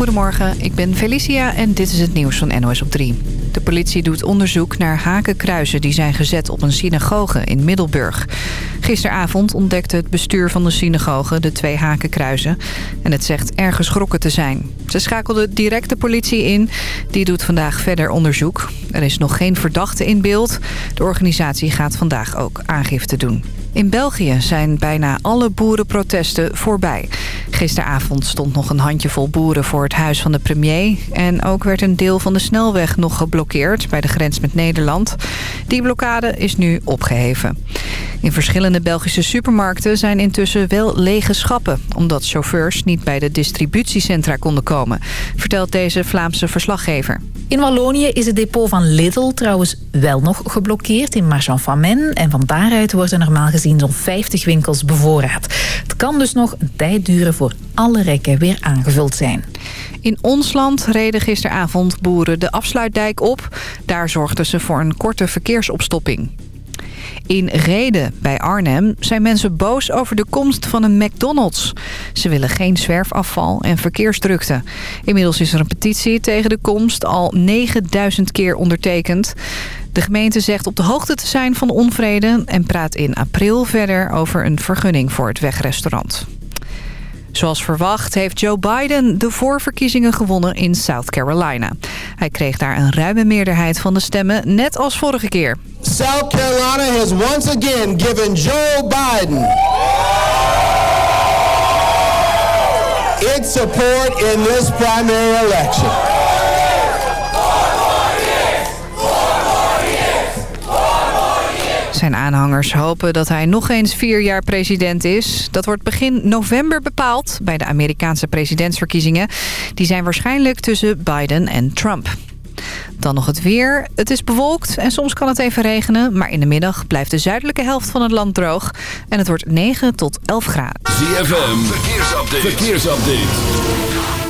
Goedemorgen, ik ben Felicia en dit is het nieuws van NOS op 3. De politie doet onderzoek naar hakenkruizen die zijn gezet op een synagoge in Middelburg. Gisteravond ontdekte het bestuur van de synagoge de twee hakenkruizen. En het zegt erg geschrokken te zijn. Ze schakelden direct de politie in. Die doet vandaag verder onderzoek. Er is nog geen verdachte in beeld. De organisatie gaat vandaag ook aangifte doen. In België zijn bijna alle boerenprotesten voorbij. Gisteravond stond nog een handjevol boeren voor het huis van de premier. En ook werd een deel van de snelweg nog geblokkeerd bij de grens met Nederland. Die blokkade is nu opgeheven. In verschillende Belgische supermarkten zijn intussen wel lege schappen... omdat chauffeurs niet bij de distributiecentra konden komen... vertelt deze Vlaamse verslaggever. In Wallonië is het depot van Lidl trouwens wel nog geblokkeerd in Marchand-Famenne... en van daaruit worden normaal gezien zo'n 50 winkels bevoorraad. Het kan dus nog een tijd duren voor alle rekken weer aangevuld zijn. In ons land reden gisteravond boeren de afsluitdijk op. Daar zorgden ze voor een korte verkeersopstopping. In Reden bij Arnhem zijn mensen boos over de komst van een McDonald's. Ze willen geen zwerfafval en verkeersdrukte. Inmiddels is er een petitie tegen de komst al 9000 keer ondertekend. De gemeente zegt op de hoogte te zijn van de onvrede... en praat in april verder over een vergunning voor het wegrestaurant. Zoals verwacht heeft Joe Biden de voorverkiezingen gewonnen in South Carolina. Hij kreeg daar een ruime meerderheid van de stemmen, net als vorige keer. South Carolina has once again given Joe Biden its support in this primary election. Zijn aanhangers hopen dat hij nog eens vier jaar president is. Dat wordt begin november bepaald bij de Amerikaanse presidentsverkiezingen. Die zijn waarschijnlijk tussen Biden en Trump. Dan nog het weer. Het is bewolkt en soms kan het even regenen. Maar in de middag blijft de zuidelijke helft van het land droog. En het wordt 9 tot 11 graden. ZFM, verkeersupdate. verkeersupdate.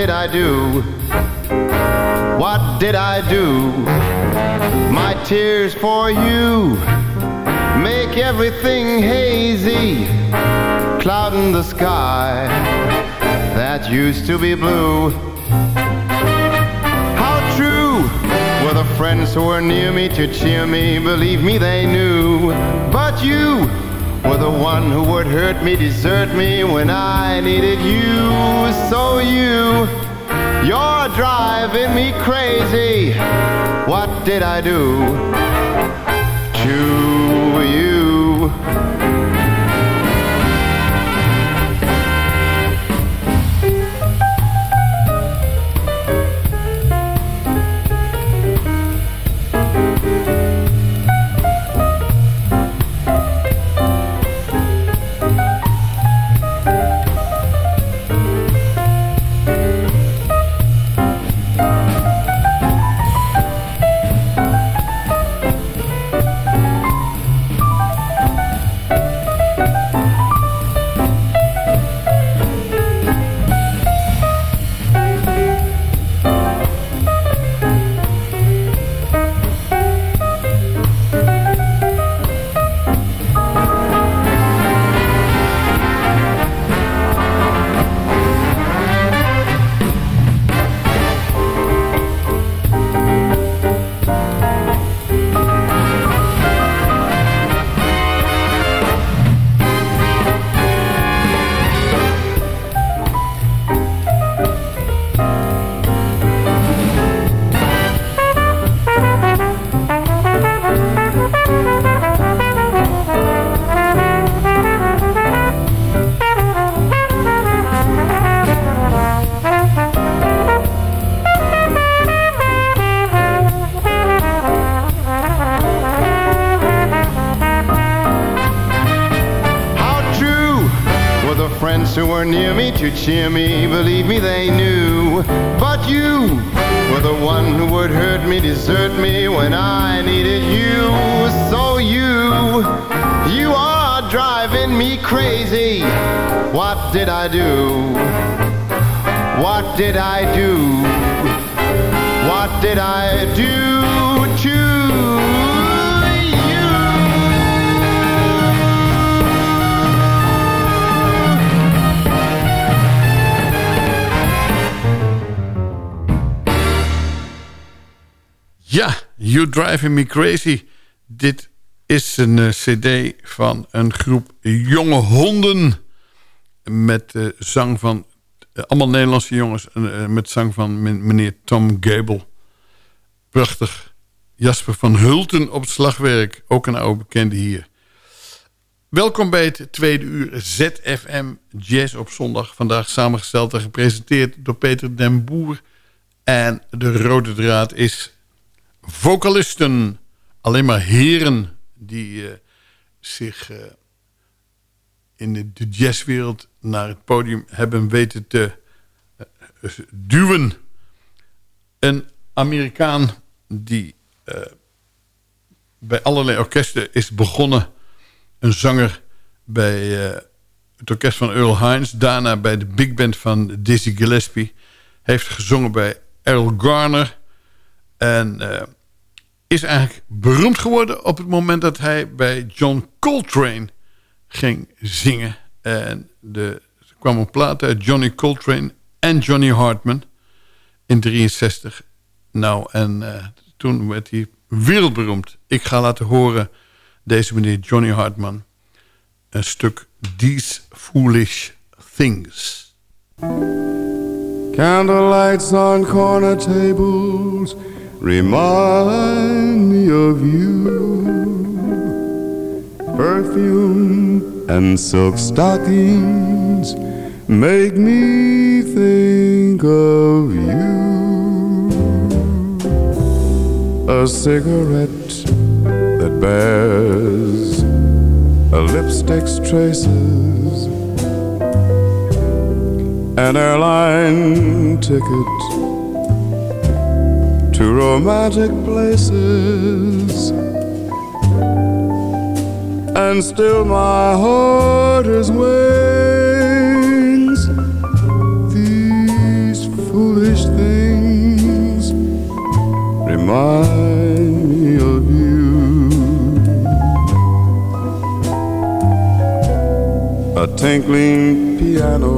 Did I do? What did I do? My tears for you make everything hazy, clouding the sky that used to be blue. How true were the friends who were near me to cheer me? Believe me, they knew. But you were the one who would hurt me, desert me when I needed you. So you, you're driving me crazy. What did I do to you? Near Driving Me Crazy. Dit is een eh, cd van een groep jonge honden... met uh, zang van... eh, allemaal Nederlandse jongens... eh, met zang van men- meneer Tom Gable. Prachtig. Jasper van Hulten op het slagwerk. Ook een oude bekende hier. Welkom bij het tweede uur ZFM Jazz op zondag. Vandaag samengesteld en gepresenteerd door Peter den Boer. En de rode draad is vocalisten. Alleen maar heren die eh, zich eh, in de, jazzwereld naar het podium hebben weten te eh, duwen. Een Amerikaan die bij allerlei orkesten is begonnen. Een zanger bij het orkest van Earl Hines. Daarna bij de big band van Dizzy Gillespie. Heeft gezongen bij Errol Garner. En eh, is eigenlijk beroemd geworden op het moment dat hij bij John Coltrane ging zingen. En de, er kwam een plaat uit Johnny Coltrane en Johnny Hartman in 63. Nou, en eh, toen werd hij wereldberoemd. Ik ga laten horen deze meneer Johnny Hartman een stuk These Foolish Things. Candlelights on corner tables remind me of you. Perfume and silk stockings make me think of you. A cigarette that bears a lipstick's traces an airline ticket to romantic places. And still my heart has wings. These foolish things remind me of you. A tinkling piano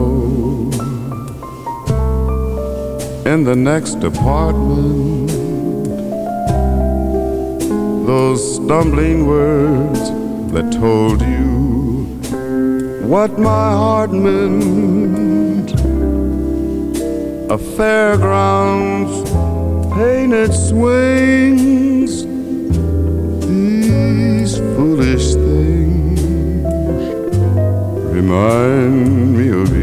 in the next apartment. Those stumbling words that told you what my heart meant. A fairground's painted swings. These foolish things remind me of you.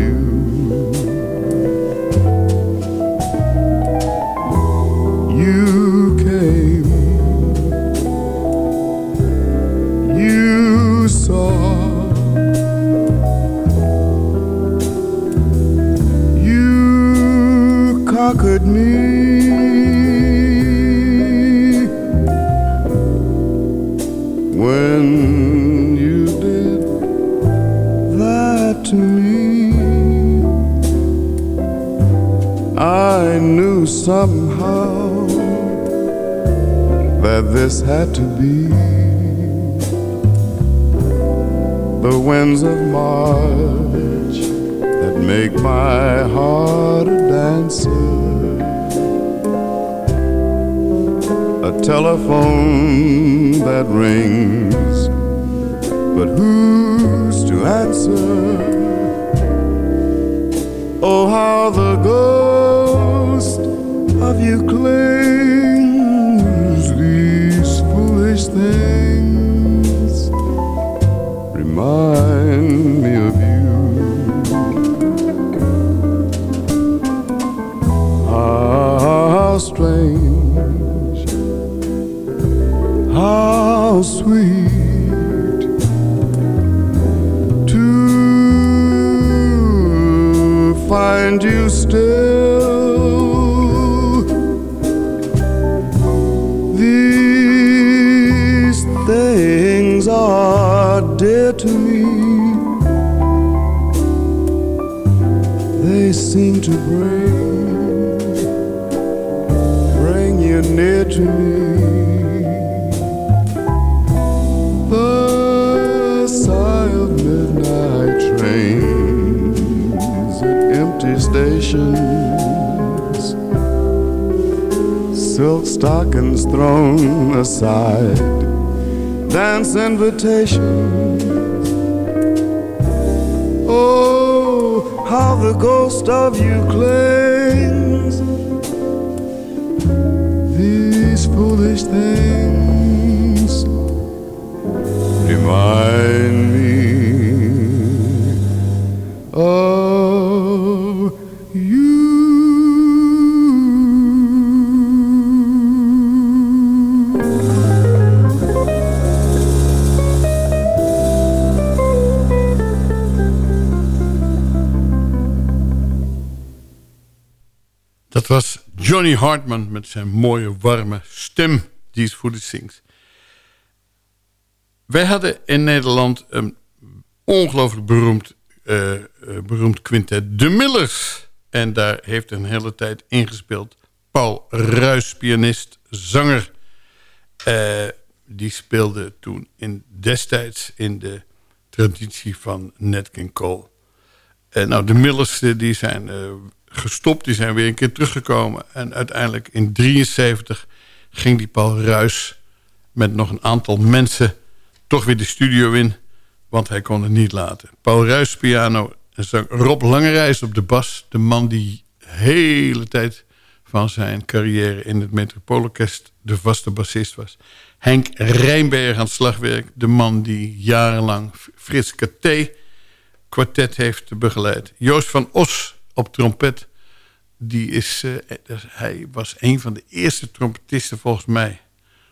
Somehow that this had to be the winds of March that make my heart a dancer. A telephone that rings, but who's to answer? Oh, how the ghost of you clings. These foolish things remind me of you. How strange, how sweet to find you to bring, bring you near to me. The sigh of midnight trains at empty stations, silk stockings thrown aside, dance invitations. Oh, how the ghost of you clings. These foolish things remind me of Dat was Johnny Hartman met zijn mooie, warme stem die het voor de. Wij hadden in Nederland een ongelooflijk beroemd, eh, eh, beroemd quintet, De Millers. En daar heeft een hele tijd ingespeeld Paul Ruys, pianist, zanger. Eh, die speelde toen in, destijds in de traditie van Nat King Cole. Eh, nou, de Millers die zijn gestopt, die zijn weer een keer teruggekomen. En uiteindelijk in 73 ging die Paul Ruys met nog een aantal mensen toch weer de studio in. Want hij kon het niet laten. Paul Ruys piano en zang Rob Langerijs op de bas. De man die de hele tijd van zijn carrière in het Metropoolorkest de vaste bassist was. Henk Rijnberg aan het slagwerk. De man die jarenlang Frits Katé kwartet heeft begeleid. Joost van Os op trompet. Die is, eh, hij was een van de eerste trompetisten volgens mij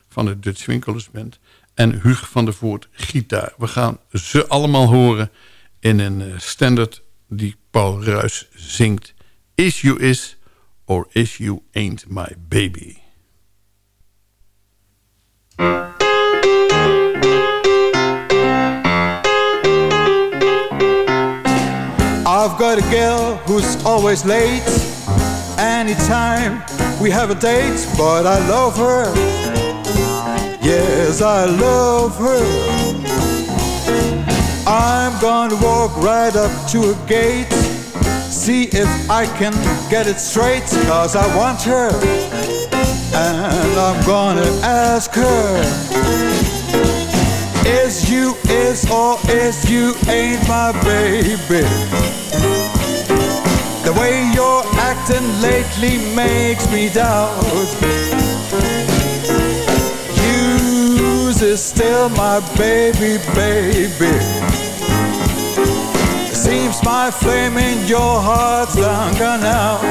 van de Dutch Winkelers Band. En Huug van der Voort gitaar. We gaan ze allemaal horen in een eh, standard die Paul Ruys zingt. Is You Is or Is You Ain't My Baby. I've got a girl who's always late. Anytime we have a date, but I love her. Yes, I love her. I'm gonna walk right up to a gate. See if I can get it straight, cause I want her. And I'm gonna ask her. Is you is or is you ain't my baby? Way you're acting lately makes me doubt. Yours is still my baby, baby. Seems my flame in your heart's long gone out.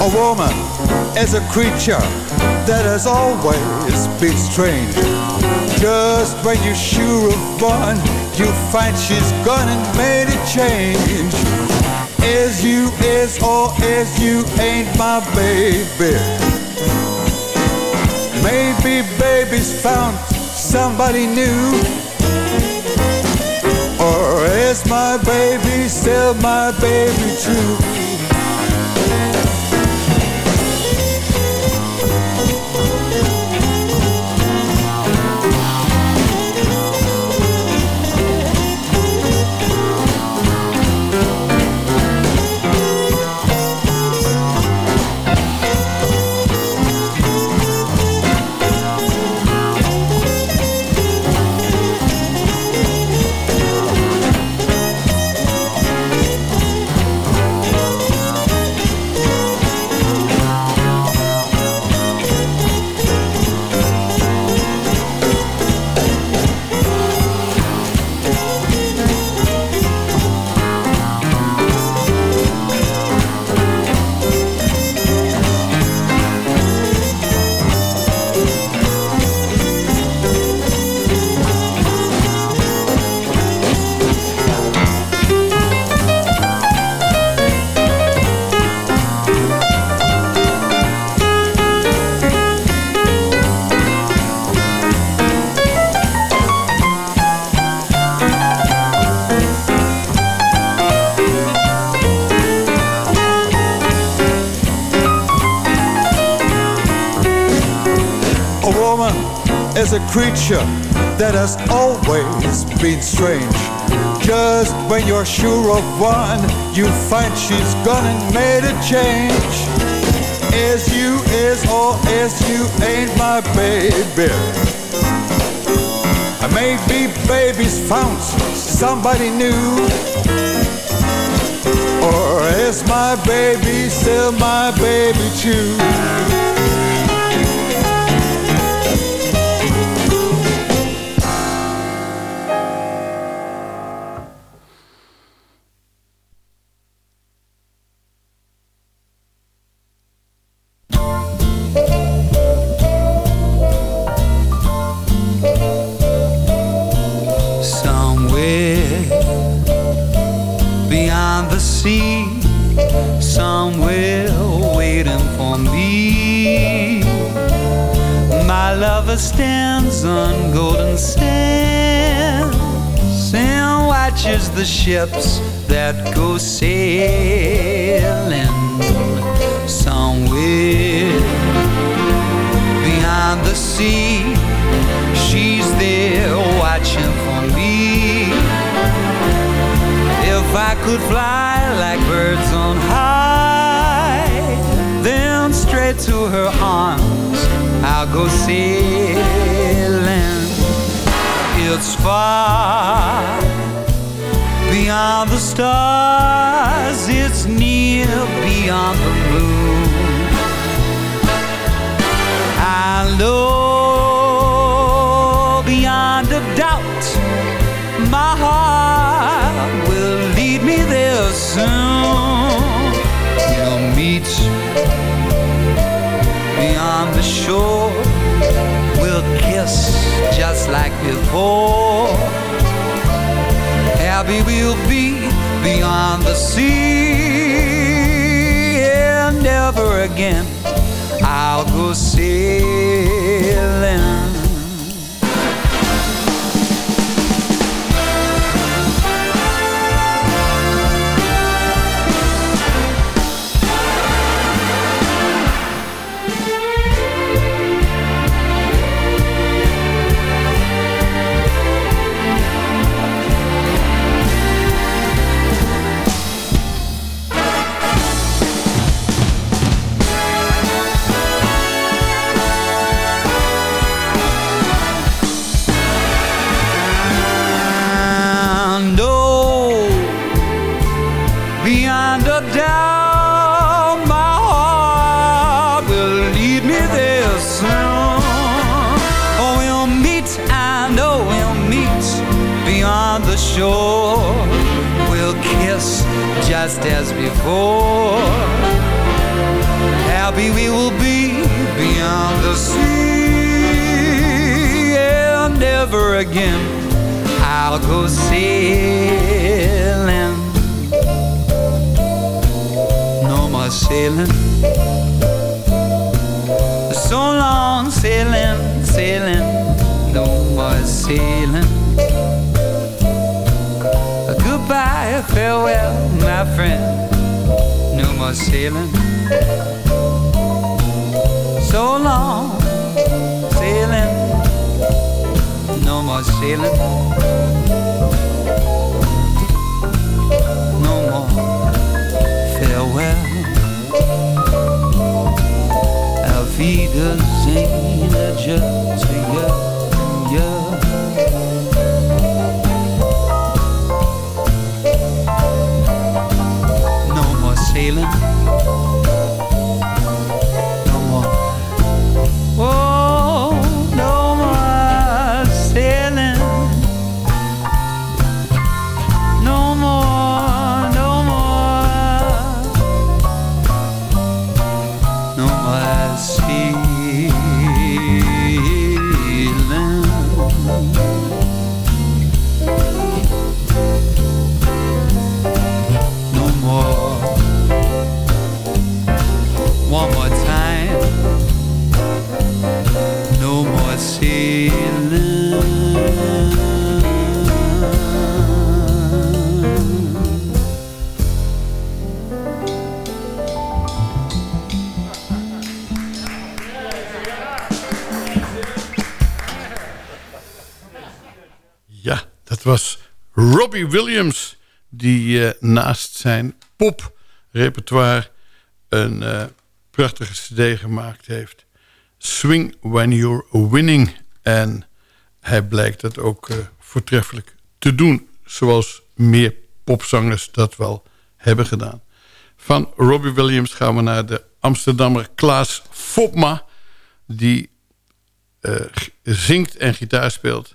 A woman is a creature that has always been strange. Just when you're sure of one, you find she's gone and made a change. Is you is or oh, is you ain't my baby? Maybe baby's found somebody new. Or is my baby still my baby too? Is a creature that has always been strange. Just when you're sure of one, you find she's gone and made a change. Is you, is or is you ain't my baby. Maybe baby's found somebody new. Or is my baby still my baby too? It's far beyond the stars, it's near beyond the moon. I know beyond a doubt my heart will lead me there soon. We'll meet beyond the shore. Like before. Happy we'll be beyond the sea. And never again I'll go sailing. As before. Happy we will be beyond the sea, and never again I'll go sailing. No more sailing. So long sailing, sailing. No more sailing. Goodbye, farewell, my friend. More sailing. So long sailing. No more sailing. No more farewell. Auf Wiedersehen, adieu to you, you. Sailing. Robbie Williams... die eh, naast zijn poprepertoire een eh, prachtige cd gemaakt heeft. Swing When You're Winning. En hij blijkt dat ook eh, voortreffelijk te doen. Zoals meer popzangers dat wel hebben gedaan. Van Robbie Williams gaan we naar de Amsterdammer Klaas Fopma... die zingt en gitaar speelt...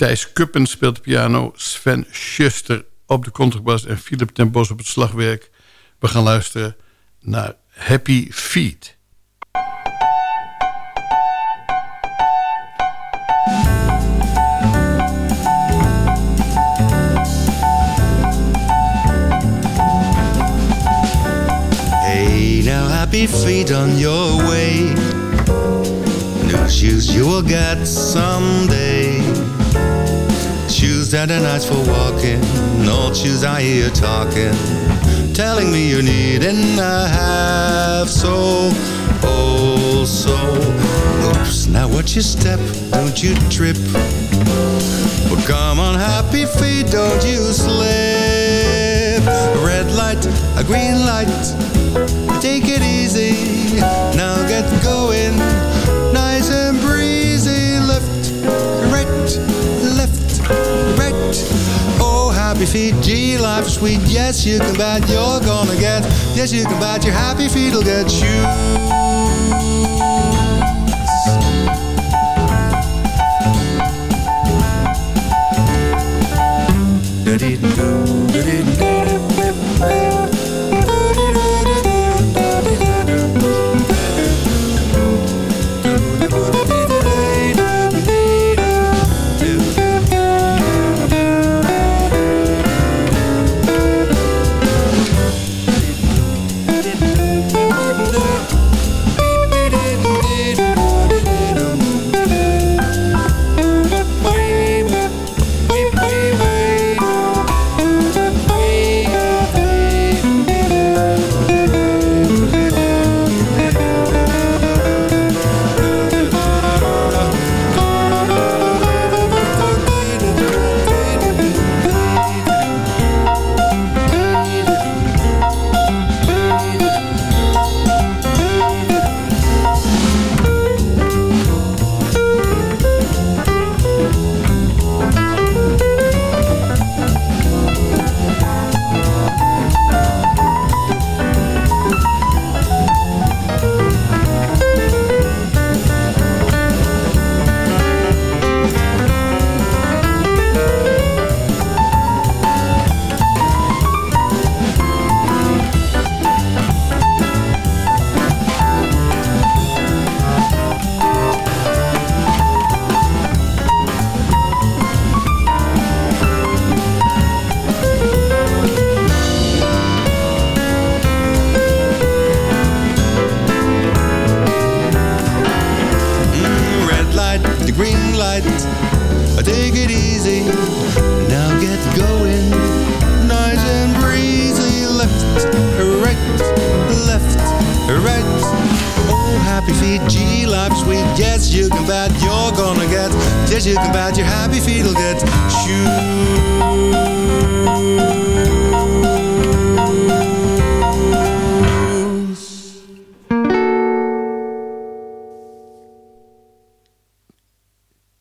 Thijs Kuppen speelt piano. Sven Schuster op de contrabas. En Philip ten Bos op het slagwerk. We gaan luisteren naar Happy Feet. Hey now happy feet on your way New shoes you will get someday Shoes that are nice for walking. Old shoes I hear talking. Telling me you're needing a half so Oh Oops, now watch your step. Don't you trip? Well come on happy feet Don't you slip. A red light, a green light. Take it easy happy feet, G life is sweet. Yes you can bet you're gonna get Yes you can bet your happy feet will get shoes Mm,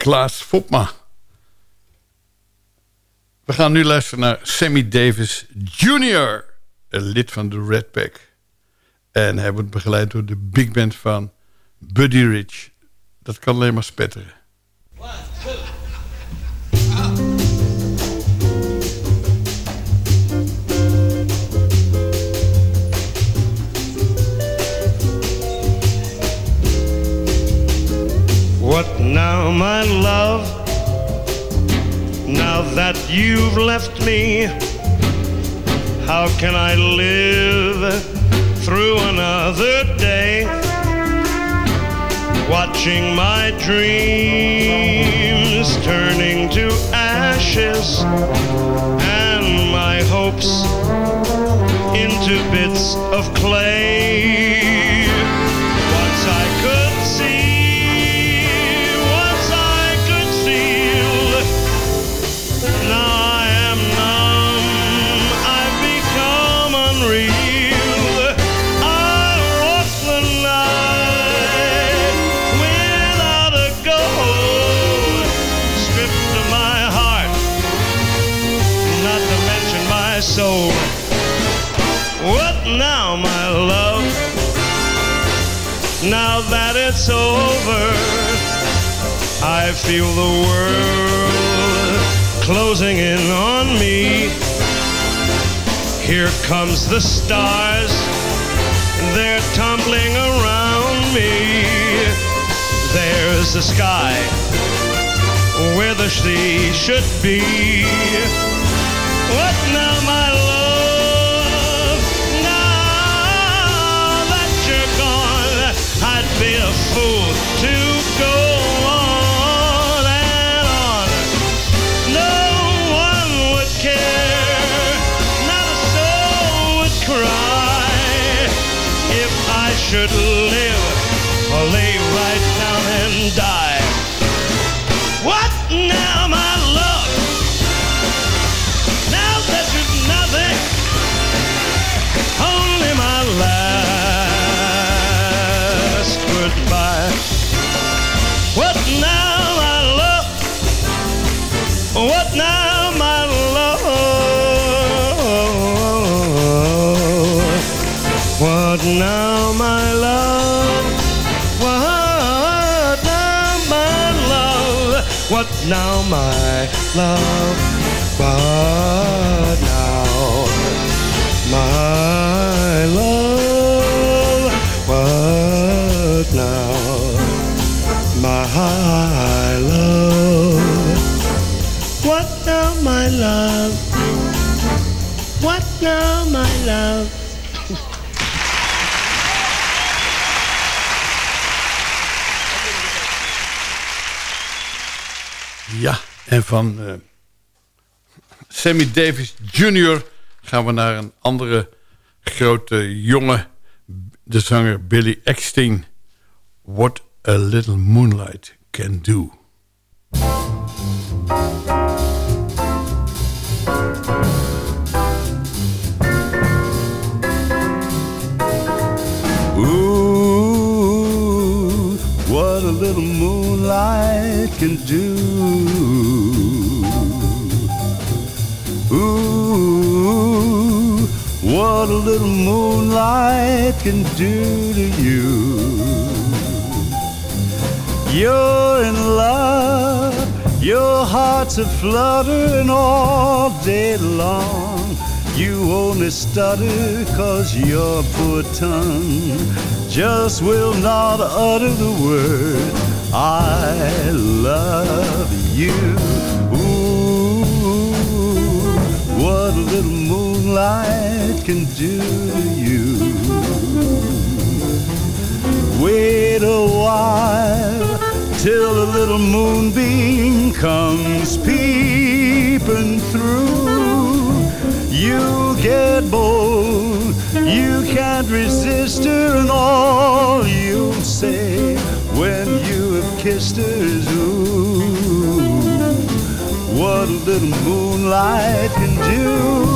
Klaas Fopma. We gaan nu luisteren naar Sammy Davis Jr., een lid van de Red Pack. En hij wordt begeleid door de big band van Buddy Rich. Dat kan alleen maar spetteren. What now, my love? Now that you've left me, how can I live through another day? Watching my dreams turning to ashes and my hopes into bits of clay. Over, I feel the world closing in on me. Here comes the stars, they're tumbling around me. There's the sky where the sea should be. Should live now, my love? En van eh, Sammy Davis Jr. gaan we naar een andere grote jongen. De zanger Billy Eckstein. What a Little Moonlight Can Do. Ooh, what a little moonlight can do. Ooh, what a little moonlight can do to you. You're in love, your heart's a fluttering all day long. You only stutter cause your poor tongue just will not utter the word I love you. Ooh, what a little moonlight can do to you. Wait a while till a little moonbeam comes peeping through. You get bold, you can't resist her, and all you'll say when you is ooh, what a little moonlight can do.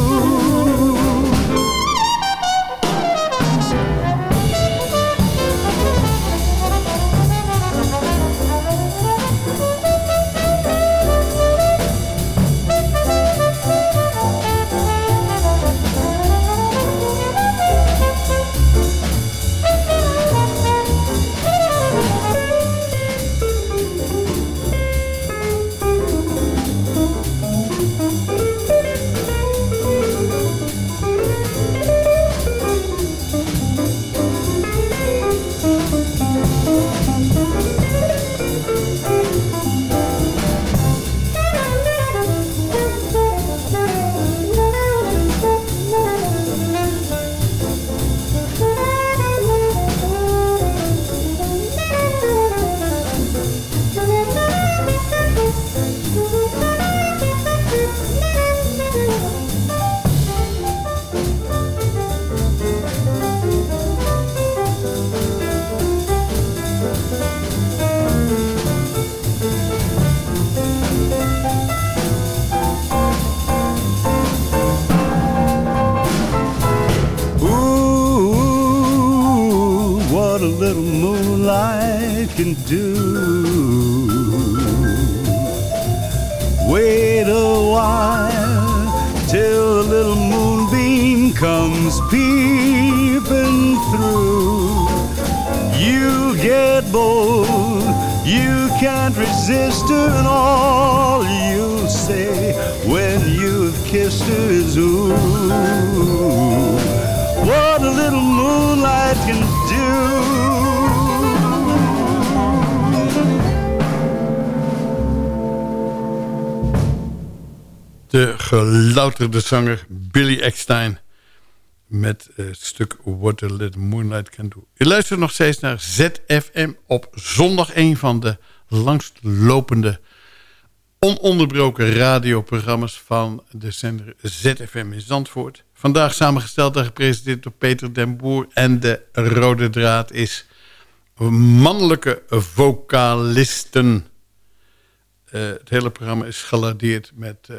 Do. Wait a while till a little moonbeam comes peeping through. You get bold, you can't resist and all you'll say when you've kissed her is ooh. Gelouterde zanger Billy Eckstein. Met eh, het stuk What a Little Moonlight Can Do. Je luistert nog steeds naar ZFM op zondag. Een van de langstlopende ononderbroken radioprogramma's van de zender ZFM in Zandvoort. Vandaag samengesteld en gepresenteerd door Peter den Boer. En de rode draad is mannelijke vocalisten. Eh, het hele programma is geladeerd met eh,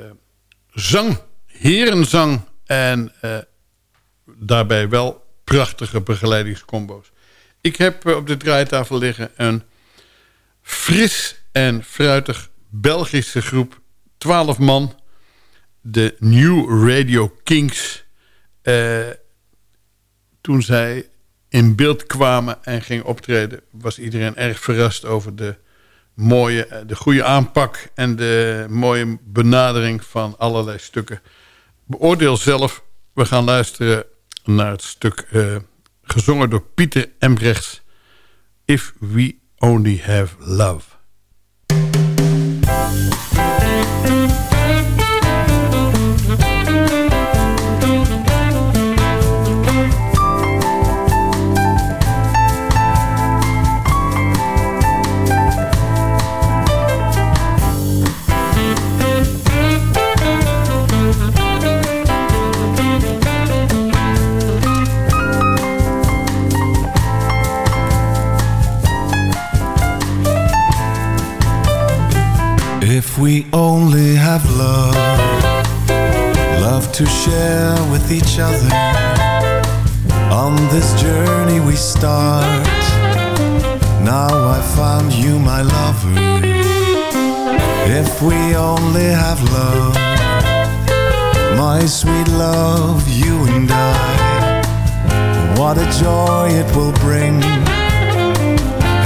zang, herenzang en eh, daarbij wel prachtige begeleidingscombo's. Ik heb eh, op de draaitafel liggen een fris en fruitig Belgische groep, 12 man, de New Radio Kings. Eh, toen zij in beeld kwamen en gingen optreden, was iedereen erg verrast over de mooie, eh, de goede aanpak en de mooie benadering van allerlei stukken. Beoordeel zelf. We gaan luisteren naar het stuk eh, gezongen door Pieter Embrechts. If We Only Have Love. If we only have love, love to share with each other on this journey we start. Now I found you, my lover. If we only have love, my sweet love, you and I, what a joy it will bring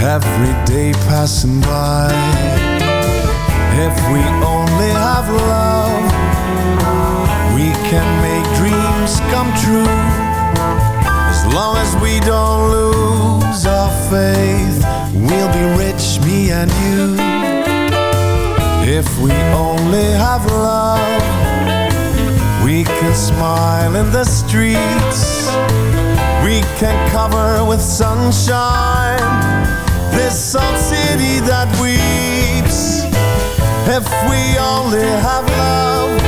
every day passing by. If we only have love, we can make dreams come true. As long as we don't lose our faith, we'll be rich, me and you. If we only have love, we can smile in the streets. We can cover with sunshine this old city that weeps. If we only have love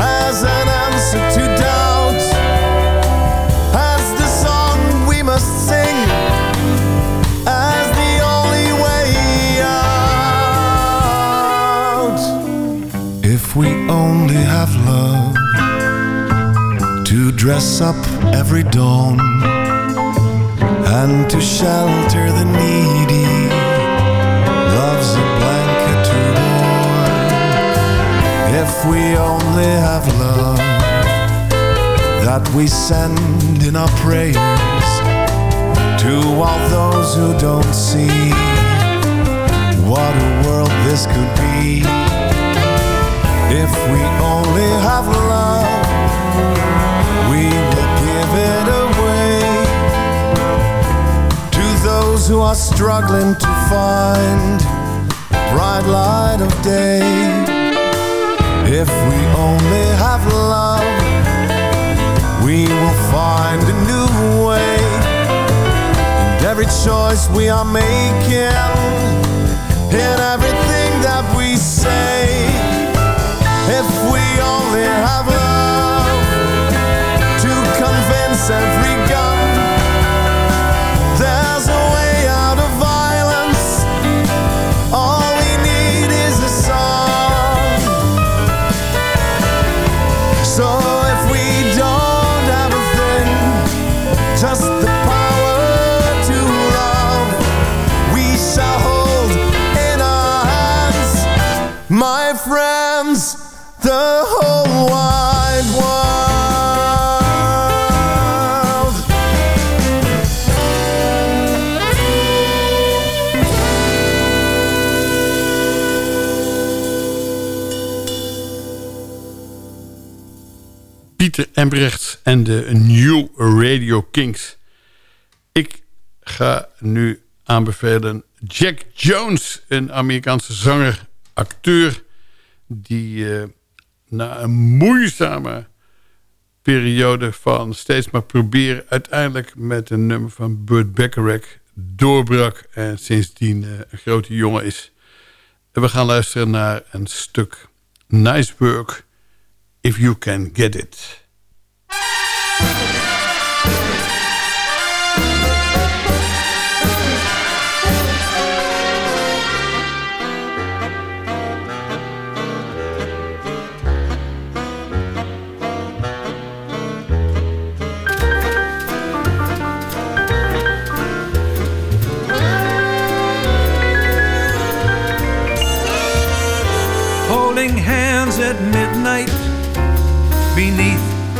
as an answer to doubt, as the song we must sing, as the only way out. If we only have love to dress up every dawn and to shelter the needy. We only have love that we send in our prayers to all those who don't see what a world this could be. If we only have love, we will give it away to those who are struggling to find bright light of day. If we only have love, we will find a new way. And every choice we are making, in everything that we say, if we only have love my friends, the whole wide world. Pieter Embrecht en de New Radio Kings. Ik ga nu aanbevelen Jack Jones, een Amerikaanse zanger acteur... die eh, na een moeizame periode van steeds maar proberen... uiteindelijk met een nummer van Burt Bacharach doorbrak... en sindsdien eh, een grote jongen is. We gaan luisteren naar een stuk Nice Work... If You Can Get It.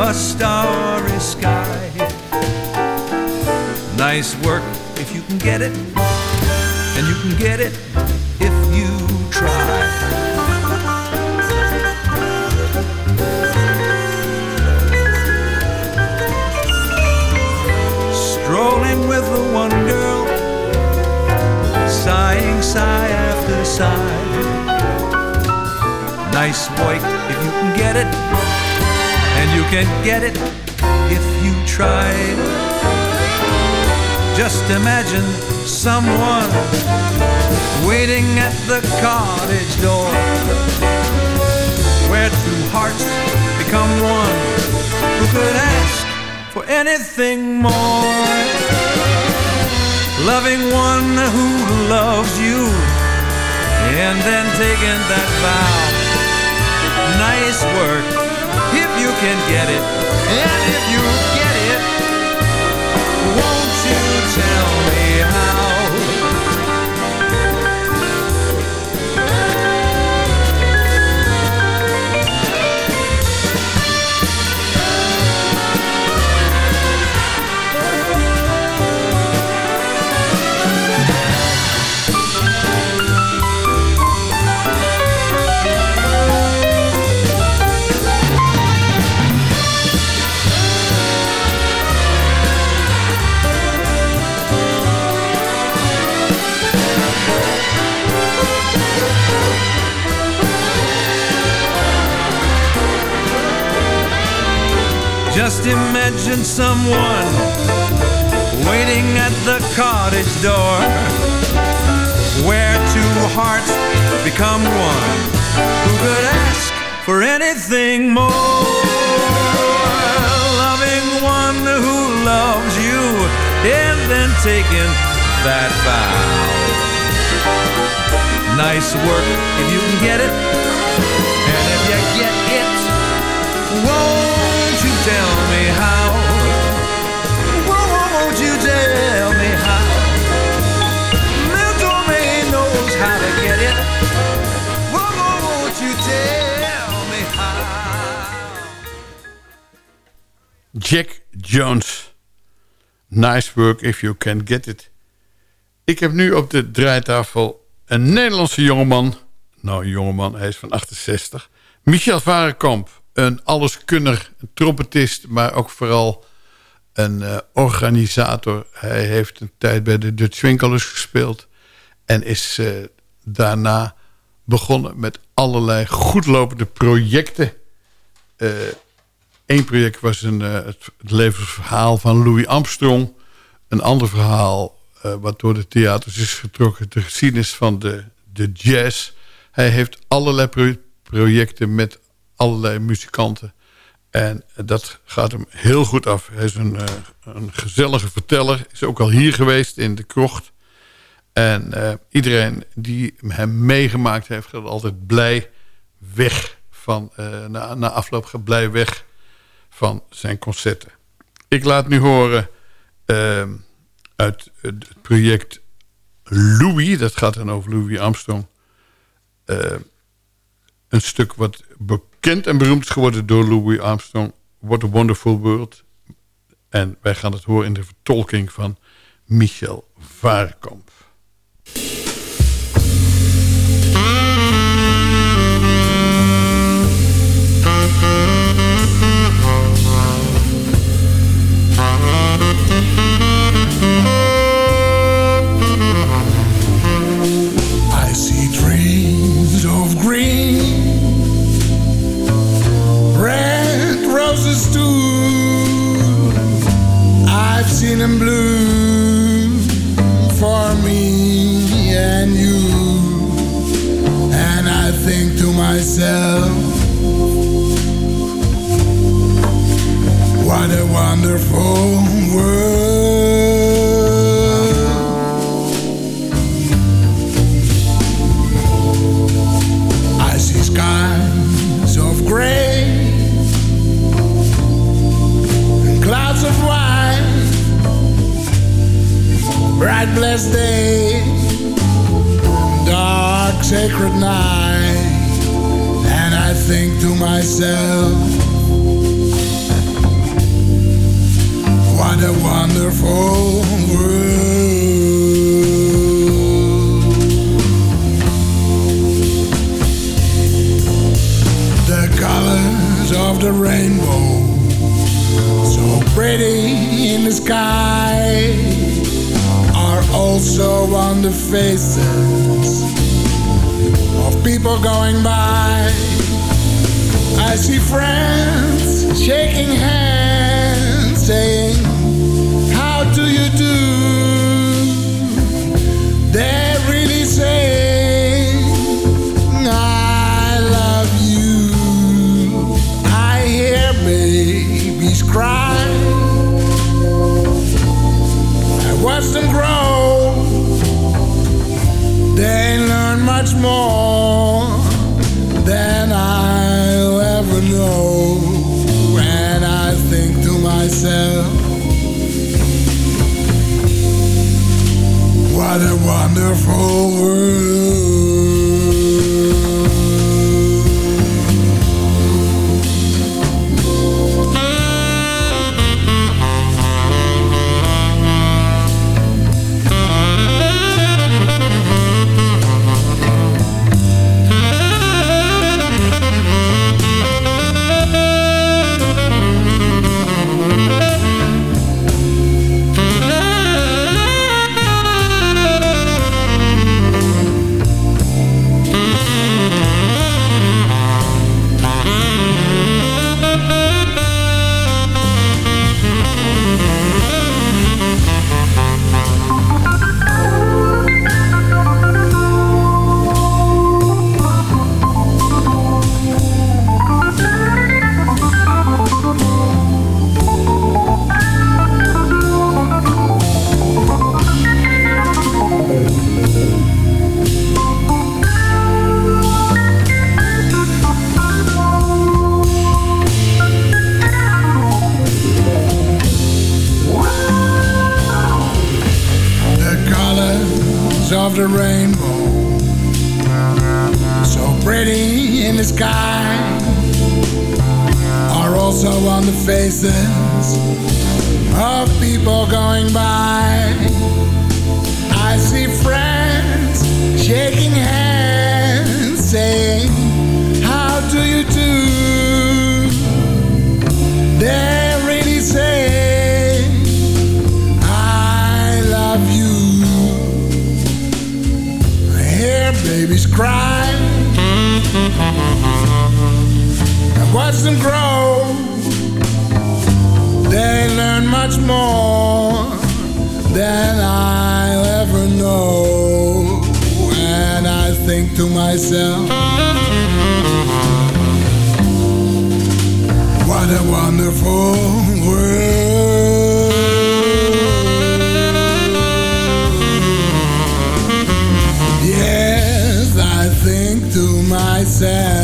A starry sky. Nice work if you can get it, and you can get it if you try. Strolling with the one girl, sighing sigh after sigh. Nice work if you can get it, can get it if you try. Just imagine someone waiting at the cottage door, where two hearts become one. Who could ask for anything more? Loving one who loves you, and then taking that vow nice work you can get it. And if you get it, won't you tell me Just imagine someone waiting at the cottage door where two hearts become one. Who could ask for anything more? Loving one who loves you and then taking that vow. Nice work if you can get it, and if you get it, won't Jack Jones. Nice work if you can get it. Ik heb nu op de draaitafel een Nederlandse jongeman. Nou, jongeman, hij is van 68. Michel Varenkamp, een alleskunner, een trompetist... maar ook vooral een eh, organisator. Hij heeft een tijd bij de Dutch Winkelers gespeeld... en is eh, daarna begonnen met allerlei goedlopende projecten... Eén project was een, eh, het, levensverhaal van Louis Armstrong. Een ander verhaal, eh, wat door de theaters is getrokken... de geschiedenis van de, de jazz. Hij heeft allerlei pro- projecten met allerlei muzikanten. En dat gaat hem heel goed af. Hij is een, eh, een gezellige verteller. Is ook al hier geweest in de krocht. En eh, iedereen die hem meegemaakt heeft... gaat altijd blij weg van... eh, na, na afloop gaat blij weg van zijn concerten. Ik laat nu horen eh, uit het project Louis. Dat gaat dan over Louis Armstrong. Eh, een stuk wat bekend en beroemd is geworden door Louis Armstrong. What a Wonderful World. En wij gaan het horen in de vertolking van Michel Varenkamp. Seen him blue for me and you. And I think to myself, what a wonderful world. Bright blessed day, dark sacred night, and I think to myself, what a wonderful world. The colors of the rainbow, so pretty in the sky, also on the faces of people going by. I see friends shaking hands, saying, How do you do? They're really saying, I love you. I hear babies cry. Watch grow. They learn much more than I'll ever know. And I think to myself, what a wonderful world. Much more than I'll ever know. And I think to myself, what a wonderful world. Yes, I think to myself,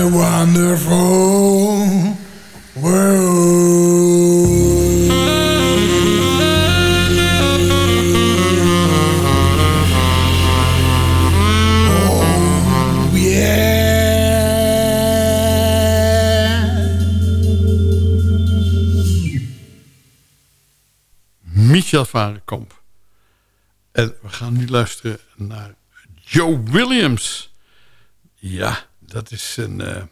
a wonderful world. Oh. Michel Varenkamp. En we gaan nu luisteren naar Joe Williams. Ja, dat is een, eh,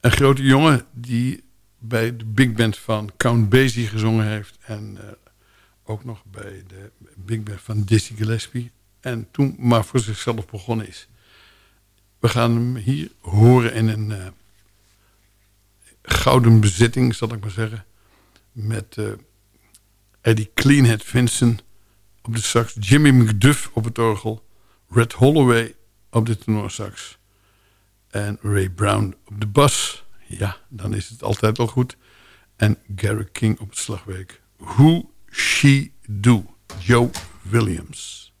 een grote jongen die bij de big band van Count Basie gezongen heeft. En eh, ook nog bij de big band van Dizzy Gillespie. En toen maar voor zichzelf begonnen is. We gaan hem hier horen in een, eh, gouden bezitting, zal ik maar zeggen. Met Eddie Cleanhead Vincent op de sax. Jimmy McDuff op het orgel. Red Holloway op de tenorsax. En Ray Brown op de bas. Ja, dan is het altijd wel goed. En Gary King op het slagwerk. Who She Do. Joe Williams.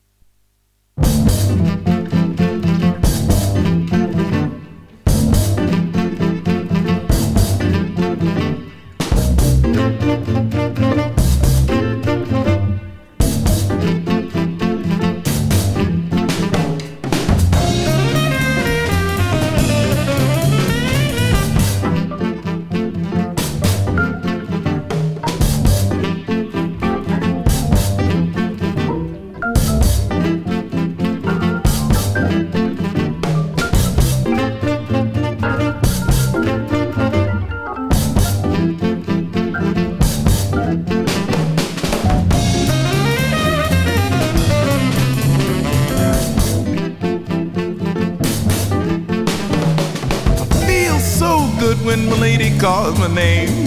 My name.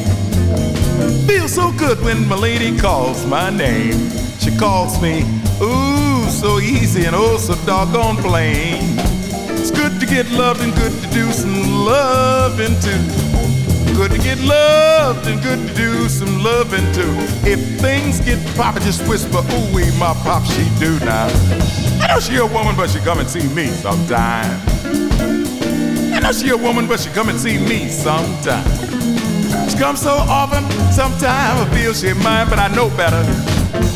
Feels so good when my lady calls my name. She calls me, ooh, so easy and oh, so doggone plain. It's good to get loved and good to do some loving too. Good to get loved and good to do some loving too. If things get poppin', just whisper, ooh, wee, my pop, she do now. I know she a woman, but she come and see me sometime. I know she a woman, but she come and see me sometime. She comes so often, sometimes I feel she mine, but I know better.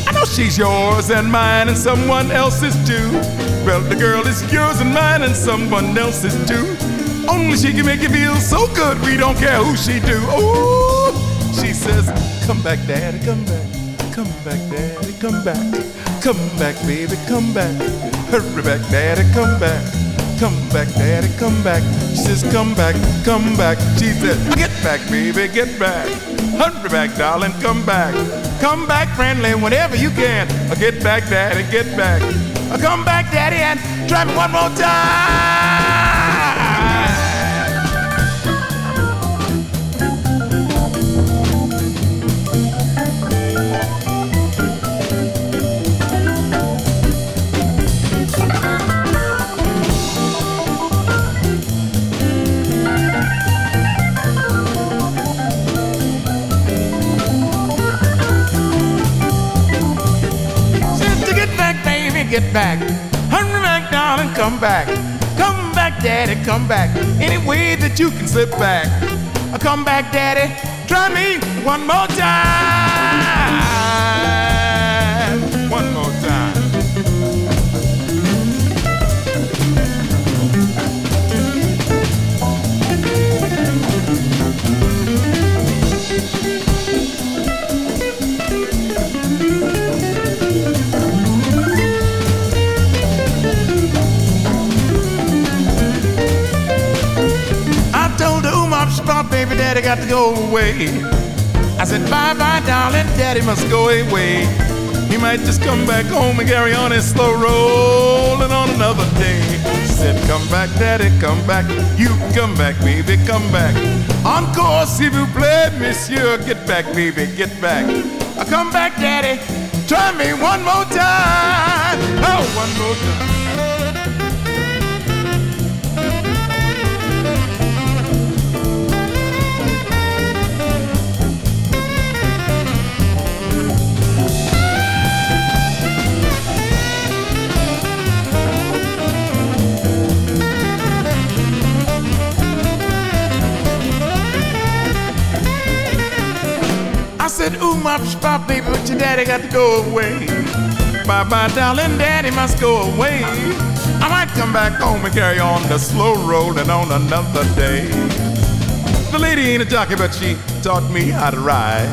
I know she's yours and mine and someone else's too. Well, the girl is yours and mine and someone else's too. Only she can make you feel so good, we don't care who she do. Ooh, she says, come back, daddy, come back. Come back, daddy, come back. Come back, baby, come back. Hurry back, daddy, come back. Come back, daddy, come back. She says, come back, come back. She said, get back, baby, get back. Hurry back, darling, come back. Come back, friendly, whenever you can. Get back, daddy, get back. Come back, daddy, and try me one more time. Back. Hurry back, darling, come back. Come back, daddy, come back. Any way that you can slip back. Come back, daddy. Try me one more time. Daddy got to go away. I said, bye bye, darling, daddy must go away. He might just come back home and carry on his slow rolling on another day. She said, come back, daddy, come back. You come back, baby, come back. Encore, s'il vous plaît, monsieur. Get back, baby, get back. Uh, Come back, daddy. Try me one more time. Oh, one more time. My spot, baby, but your daddy got to go away. Bye bye, darling, daddy must go away. I might come back home and carry on the slow rolling on another day. The lady ain't a jockey, but she taught me how to ride.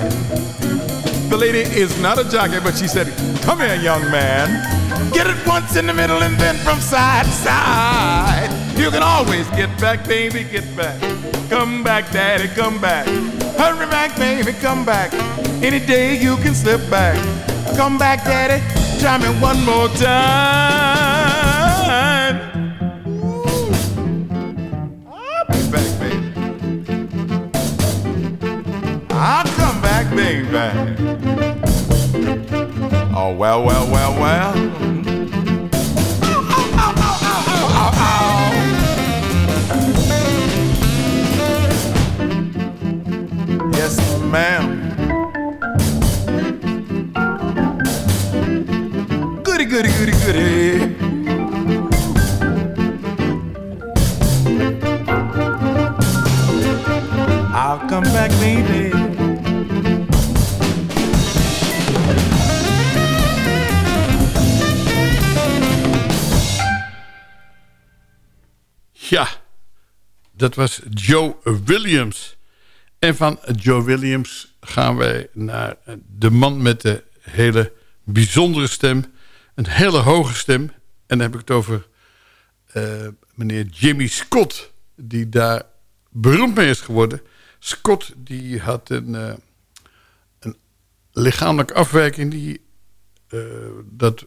The lady is not a jockey, but she said, come here, young man. Get it once in the middle and then from side to side. You can always get back, baby, get back. Come back, daddy, come back. Hurry back, baby, come back. Any day you can slip back. Come back, daddy, try me one more time. I'll be back, baby. I'll come back, baby. Oh, well, well, well, well. Ma'am. Goody, goody, goody, goody. I'll come back, baby. Ja, dat was Joe Williams. En van Joe Williams gaan wij naar de man met de hele bijzondere stem. Een hele hoge stem. En dan heb ik het over eh, meneer Jimmy Scott. Die daar beroemd mee is geworden. Scott die had een, eh, een lichamelijke afwijking. Die, eh, dat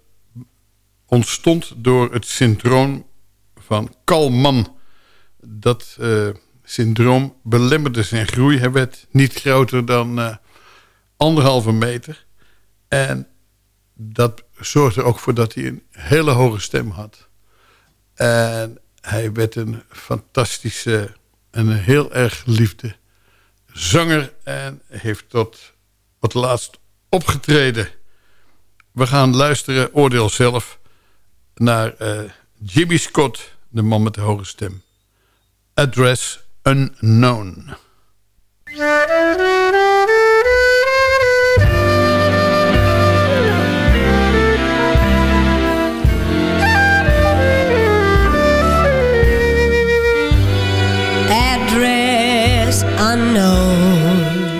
ontstond door het syndroom van Kalman. Dat eh, syndroom belemmerde zijn groei. Hij werd niet groter dan eh, anderhalve meter. En dat zorgde ook voor dat hij een hele hoge stem had. En hij werd een fantastische en een heel erg geliefde zanger. En heeft tot wat laatst opgetreden. We gaan luisteren, oordeel zelf, naar eh, Jimmy Scott, de man met de hoge stem. Address Unknown. address unknown.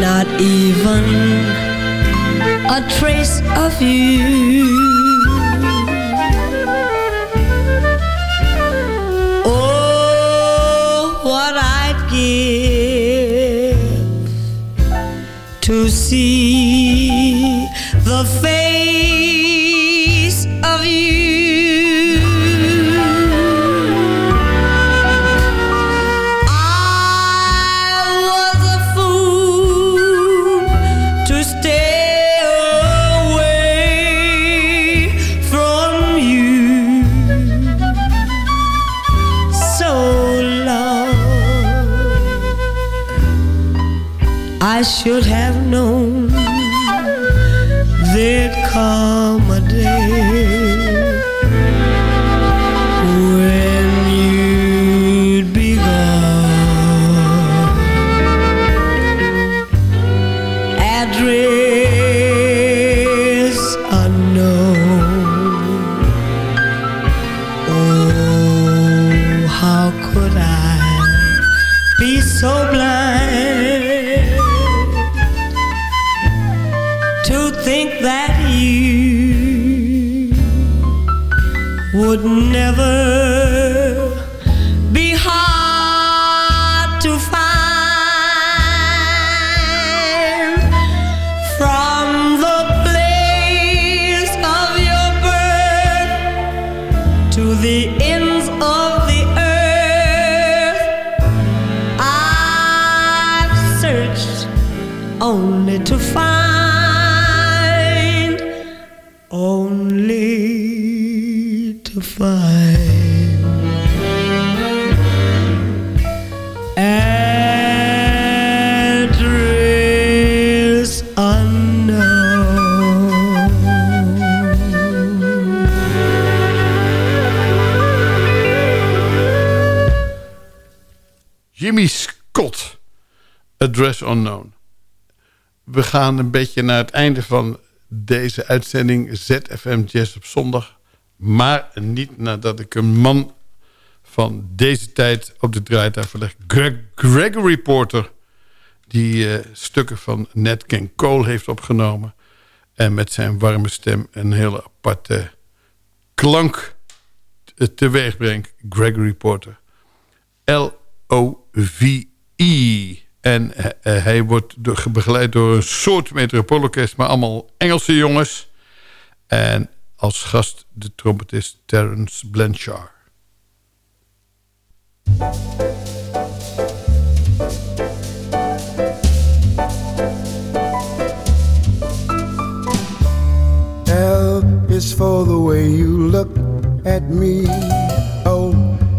Not even a trace of you. To see the face of you. I was a fool to stay away from you so long. I should have Address unknown. Oh, how could I be so blind to think that you would never gaan een beetje naar het einde van deze uitzending ZFM Jazz op zondag. Maar niet nadat ik een man van deze tijd op de draaitafel leg. Greg, Gregory Porter, die eh, stukken van Nat King Cole heeft opgenomen. En met zijn warme stem een hele aparte klank te- teweeg brengt. Gregory Porter. L-O-V-E. En eh, eh, hij wordt begeleid door een soort metropoolorkest... maar allemaal Engelse jongens. En als gast de trompetist Terence Blanchard. L is for the way you look at me. O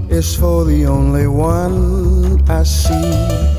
is for the only one I see.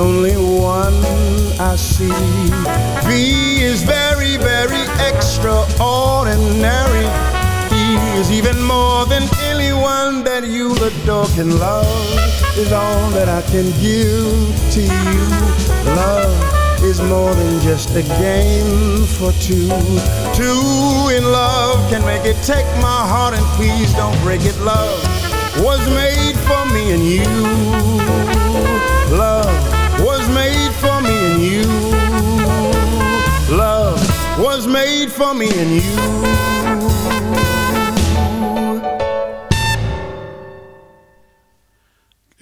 Only one I see. V is very, very extraordinary. He is even more than anyone that you adore can love. Is all that I can give to you. Love is more than just a game for two. Two in love can make it. Take my heart and please don't break it. Love was made for me and you. For me and you.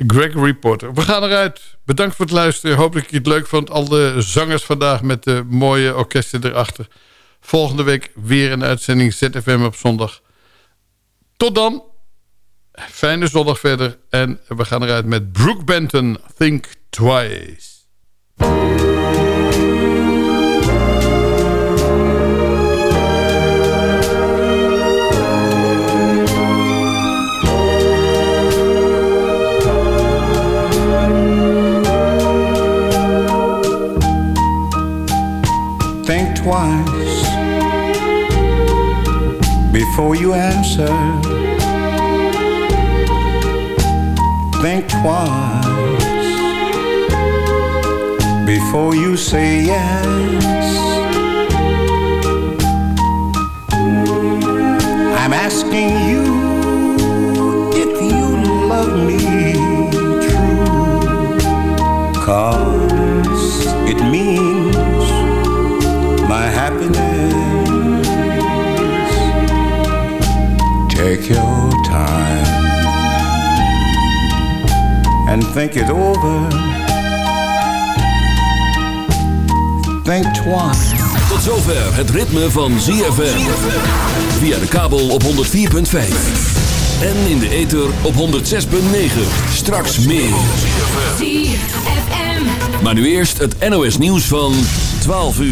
Gregory Porter. We gaan eruit. Bedankt voor het luisteren. Hopelijk je het leuk vond. Al de zangers vandaag met de mooie orkesten erachter. Volgende week weer een uitzending ZFM op zondag. Tot dan. Fijne zondag verder. En we gaan eruit met Brooke Benton. Think Twice. Twice before you answer. Think twice before you say yes. I'm asking you if you love me true. Cause Take your time and think it over. Think twice. Tot zover het ritme van ZFM. Via de kabel op 104.5. En in de ether op 106.9. Straks meer. ZFM. Maar nu eerst het NOS nieuws van 12 uur.